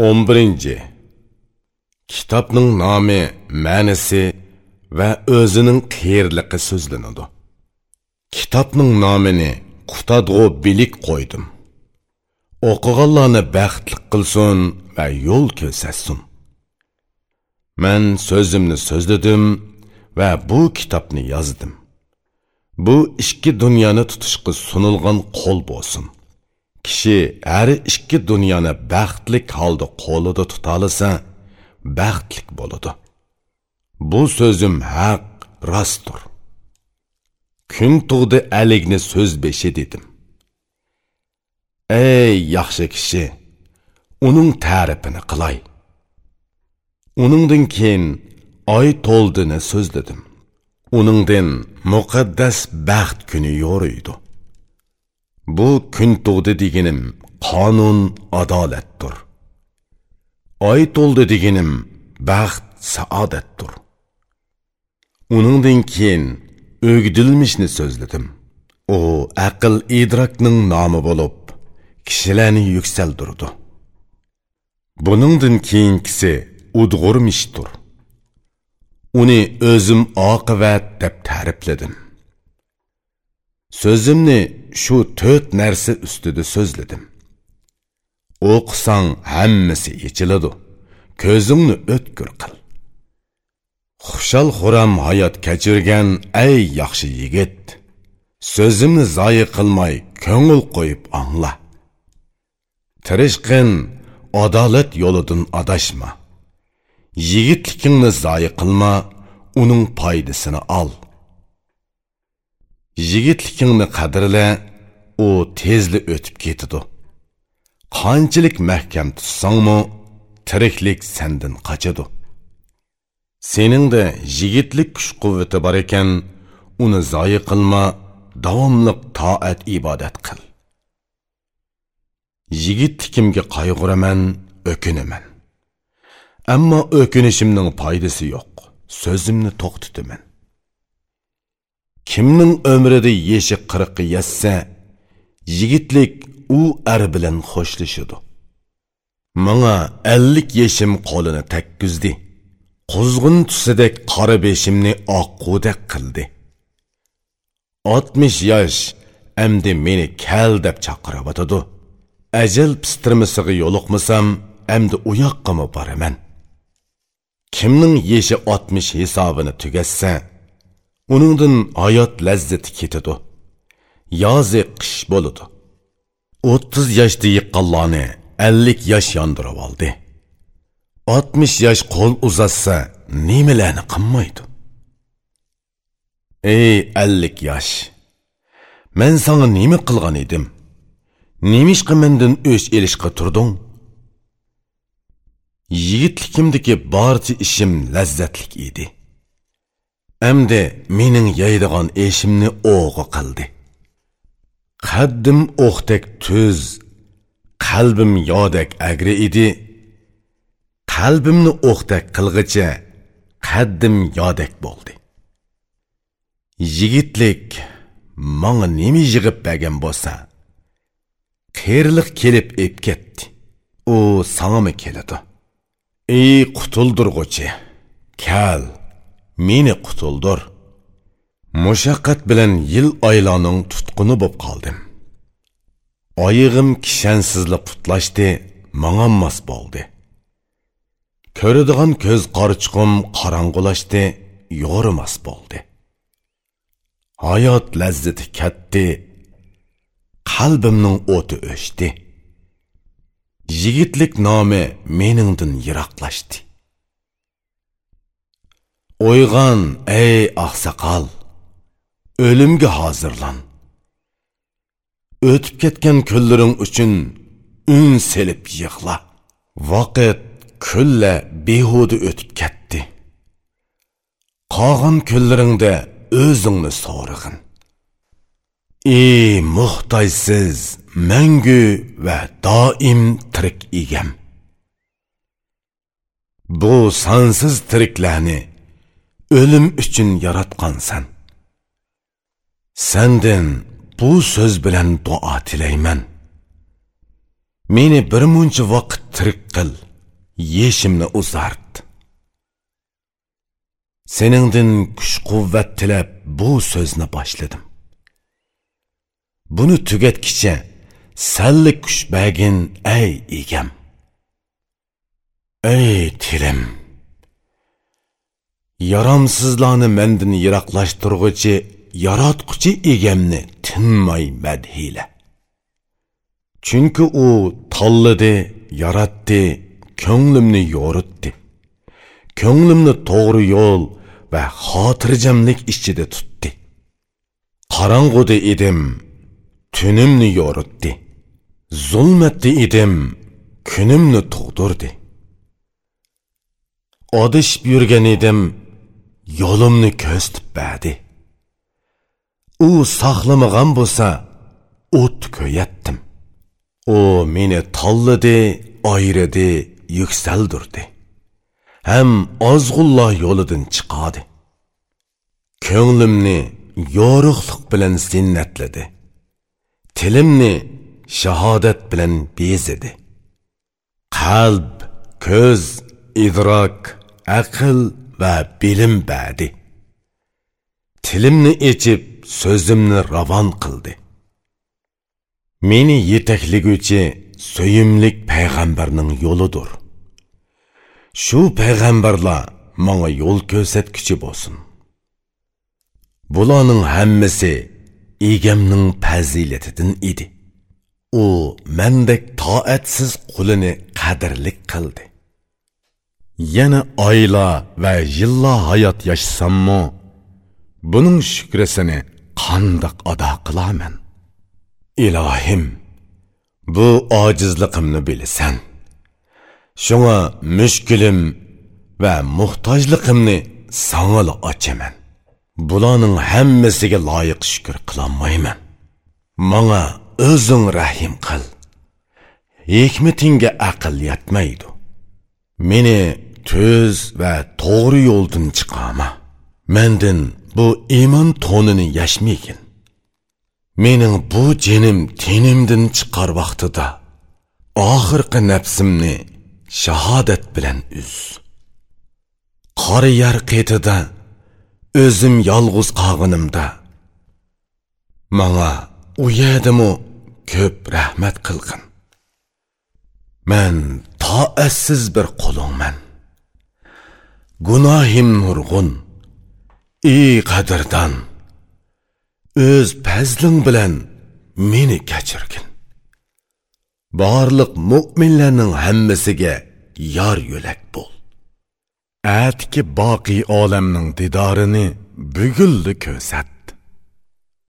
11. Kitobning nomi, ma'nisi va o'zining qiyirligi so'zlanadi. Kitobning nomini qutadg'u bilik qo'ydim. O'qiganlarni baxtli qilsin va yo'l ko'rsatsin. Men so'zimni so'zladim va bu kitobni yozdim. Bu ikki dunyoni tutishga sunilgan qo'l bo'lsin. Kishi har ikki dunyoni baxtlik holda qo'lida tutolsa baxtlik bo'ladi. Bu so'zim haq rostdir. Kun tug'di aligni so'z beshi dedim. Ey yaxshi kishi uning ta'rifini qilay. Uningdan keyin oy to'ldini so'zladim. Uningdan muqaddas baxt kuni yo'riydi. Bu kun tug'di deganim qonun adolatdir. Oy to'ldi deganim baxt saodatdir. Uningdan keyin o'gdilmishni so'zladim. U aql idrokning nomi bo'lib kishilarni yuksaldirdi buningdan keyingisi udg'urmishdir uni o'zim oqibat deb ta'rifladim. So'zimni shu to'rt narsa ustida so'zladim. O'qisang hammasi yechiladi. Ko'zingni o'tkir qil. Xushal xuram hayot kechirgan ey yaxshi yigit. So'zimni zoyi qilmay ko'ngil qo'yib angla. Tirishqin adolat yo'lidan adashma. Yigitligingni zoyi qilma uning foydasini ol yigitligingni qadrla u tezli o'tib ketidi qanchalik mahkam tutsangmi tiriklik sendan qochadi. Seningda yigitlik kuch quvvati bor ekan uni zoyi qilma davomli toat ibodat qil. Yigitlikimga qayg'uraman o'kinaman. Ammo o'kinishimning foydasi yo'q so'zimni to'xtataman. Kimning umrida yeshi qirqqa yetsa yigitlik u ar bilan xo'shlashidi manga ellik yeshim qo'lini takkuzdi quzg'un tusidek qora beshimni oqqudek qildi. Oltmish yosh amdi meni kal deb chaqirayotidi ajal pistirmisiga yo'liqmasam amdi u yoqqami boraman kimning yeshi oltmish hisobini tugatsa uningdan hayot lazzati ketadi. Yozi qish bo'ladi. O'ttiz yoshda yiqqanlarni ellik yosh yondirib oldi. Oltmish yosh qo'l uzatsa nimalarni qilmaydi? Ey ellik yosh men sanga nima qilgan edim? Nemishqa mendan o'ch elishqa turding? Yigitligimdagi barcha ishim lazzatlik edi. Әмді менің яйдыған ешімні оғы қылды. Қаддым оқтек түз, қалбым ядек әгірі еді. Қалбымны оқтек қылғыча, қаддым ядек болды. Жігітлік, маңы немі жығып бәген болса, қирлық келіп еп кетті. О, саңымы келеді. Ей, құтылдырғычы, кәл. Meni qutuldur mushaqqat bilan yil oylarning tutquni bo'lib qoldim. Oyig'im kishansizli putlashdi mang'anmas bo'ldi. Ko'radigan ko'z qorchiqim qorong'ulashdi yo'rimas bo'ldi. Hayot lazzati katdi qalbimning o'ti o'chdi. Yigitlik nomi meningdan yiroqlashdi. O'yg'on, ey oqsoqol, o'limga hozirlan. O'tib ketgan kunlaring uchun un selib yig'la. Vaqt kulla behuda o'tib ketdi. Qolgan kunlaringda o'zingni so'rig'in. Ey muhtojsiz, mangu va doim tirik egam. Bu sansiz tiriklarni o'lim uchun yaratgansan sendin bu so'z bilan duo tilayman meni bir muncha vaqt tirik qil yeshimni uzart. Seningdin kuch quvvat tilab bu so'zni boshladim buni tugatkicha salli kuch bagin ey egam ey tilim Yaramsızlarını menden yıraklaştırgıcı, yaratqıcı egemni tinmay medhile. Çünkü o talladı, yarattı, könglimni yoruttu. Könglimni doğru yol ve hatırcamlık işçide tuttu. Karangudu idim, tünümni yoruttu. Zulmetti idim, kunimni tug'dirdi odishib yurgan edim yo'limni ko'stib badi. U saqlamagan bo'lsa o't ko'yatdim. U meni tollidi ayridi yuksaldirdi. Ham ozg'ullo yo'lidan chiqadi. Ko'nglimni yorug'liq bilan zinnatladi. Tilimni shahodat bilan bezidi qalb ko'z idrok aql va bilim badi. Tilimni echib so'zimni ravon qildi. Meni yetakliguvchi so'yimlik payg'ambarning yo'lidir. Shu payg'ambarlar menga yo'l ko'rsatguchi bo'lsin. Bularning hammasi egamning fazilatidan edi. U mendek toatsiz qulini qadrlik qildi. Yana oyla va yillo hayot yashasammi buning shukrisini qandoq ado qilaman? Ilohim bu ojizligimni bilasan. Shunga mushkulim va muhtojligimni sangala ochaman. Bularning hammasiga loyiq shukur qilolmayman. Manga o'zing rahim qil. Hikmatingga aql yetmaydi. Meni tuz va to'g'ri yo'ldan chiqama mendan bu iymon to'nini yashmaygin mening bu jinim tenimdan chiqar vaqtida oxirgi nafsimni shahodat bilan uz qora yer qetida o'zim yolg'iz qolganimda manga u yerdimu ko'p rahmat qilgin. Man toatsiz bir qulingman gunohim nurg'un. Ey qadrdon o'z fazling bilan meni kechirgin. Barliq mo'minlarning hammasiga yor yo'lak bo'l. Atki boqiy olamning didorini buguldi ko'rsat.